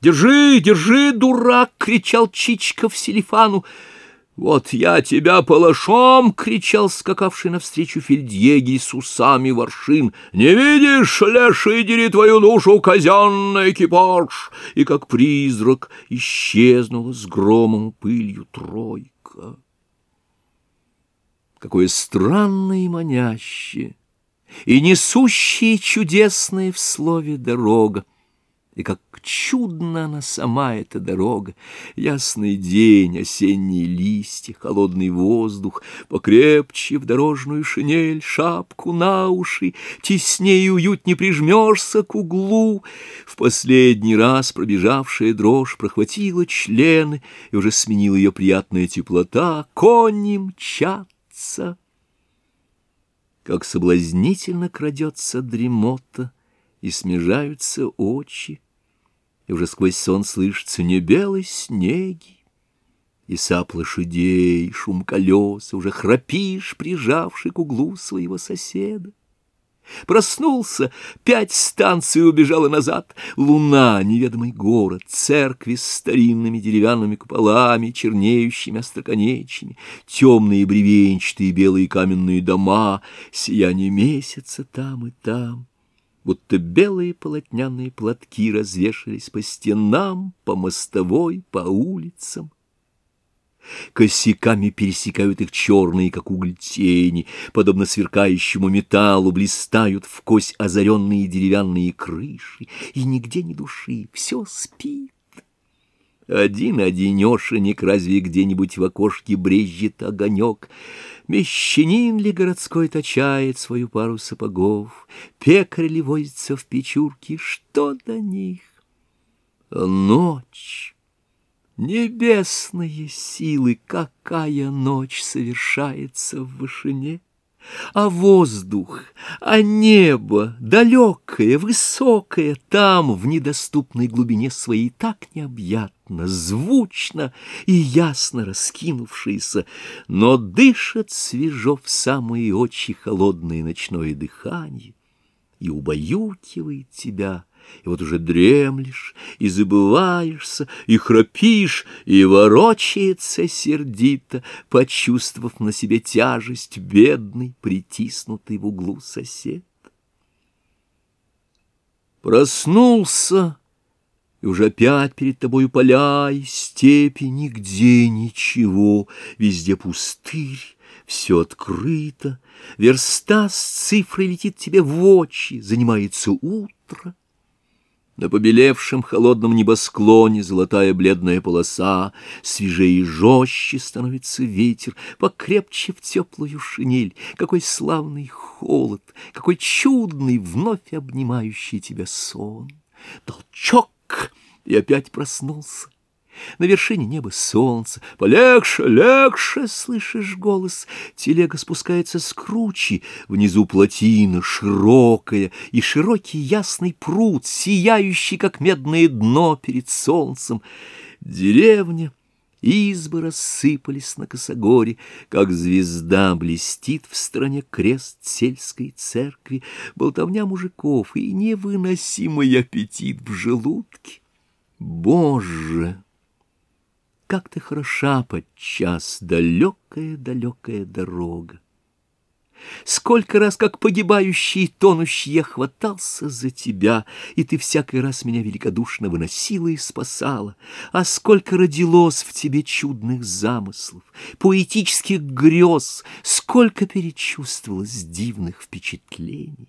«Держи, держи, дурак!» — кричал Чичиков Селифану. «Вот я тебя палашом!» — кричал скакавший навстречу фельдъегий с усами воршин. «Не видишь, леший, дери твою душу, казенный экипаж!» И как призрак исчезнула с громом пылью тройка. Какое странное и манящее, и несущее чудесное в слове дорога! И как чудна она сама, эта дорога! Ясный день, осенние листья, холодный воздух, Покрепче в дорожную шинель, шапку на уши, Теснее и уютнее прижмешься к углу. В последний раз пробежавшая дрожь прохватила члены, И уже сменила ее приятная теплота, кони мчатся. Как соблазнительно крадется дремота, и смежаются очи, и уже сквозь сон слышится не белой снеги, и сап лошадей, шум колес, уже храпишь, прижавший к углу своего соседа. Проснулся, пять станций убежала назад. Луна, неведомый город, церкви с старинными деревянными куполами, чернеющими остроконечными, темные бревенчатые белые каменные дома, сияние месяца там и там будто белые полотняные платки развешались по стенам, по мостовой, по улицам. Косяками пересекают их черные, как уголь, тени, подобно сверкающему металлу, блистают в кость озаренные деревянные крыши, и нигде ни души, все спит. Один-одинешенек разве где-нибудь в окошке брезжит огонек — Мещанин ли городской точает свою пару сапогов, Пекарь ли возится в печурке, что до них? Ночь, небесные силы, какая ночь совершается в вышине! А воздух, а небо, далекое, высокое, там, в недоступной глубине своей, так необъятно, звучно и ясно раскинувшееся, но дышит свежо в самые очи холодное ночное дыхание и убаюкивает тебя — и вот уже дремлешь, и забываешься, и храпишь, и ворочается сердито, почувствовав на себе тяжесть бедный, притиснутый в углу сосед. Проснулся, и уже опять перед тобою поля и степи, нигде ничего, везде пустырь, все открыто, верста с цифрой летит тебе в очи, занимается утро, на побелевшем холодном небосклоне золотая бледная полоса, свежее и жестче становится ветер, покрепче в теплую шинель. Какой славный холод, какой чудный, вновь обнимающий тебя сон. Толчок! И опять проснулся. На вершине неба солнце. «Полегше, легше!» — слышишь голос. Телега спускается с кручи. Внизу плотина широкая и широкий ясный пруд, сияющий, как медное дно перед солнцем. Деревня... Избы рассыпались на косогоре, как звезда блестит в стране крест сельской церкви, болтовня мужиков и невыносимый аппетит в желудке. Боже! Как ты хороша подчас, далекая-далекая дорога. Сколько раз, как погибающий тонущий, я хватался за тебя, и ты всякий раз меня великодушно выносила и спасала. А сколько родилось в тебе чудных замыслов, поэтических грез, сколько перечувствовалось дивных впечатлений.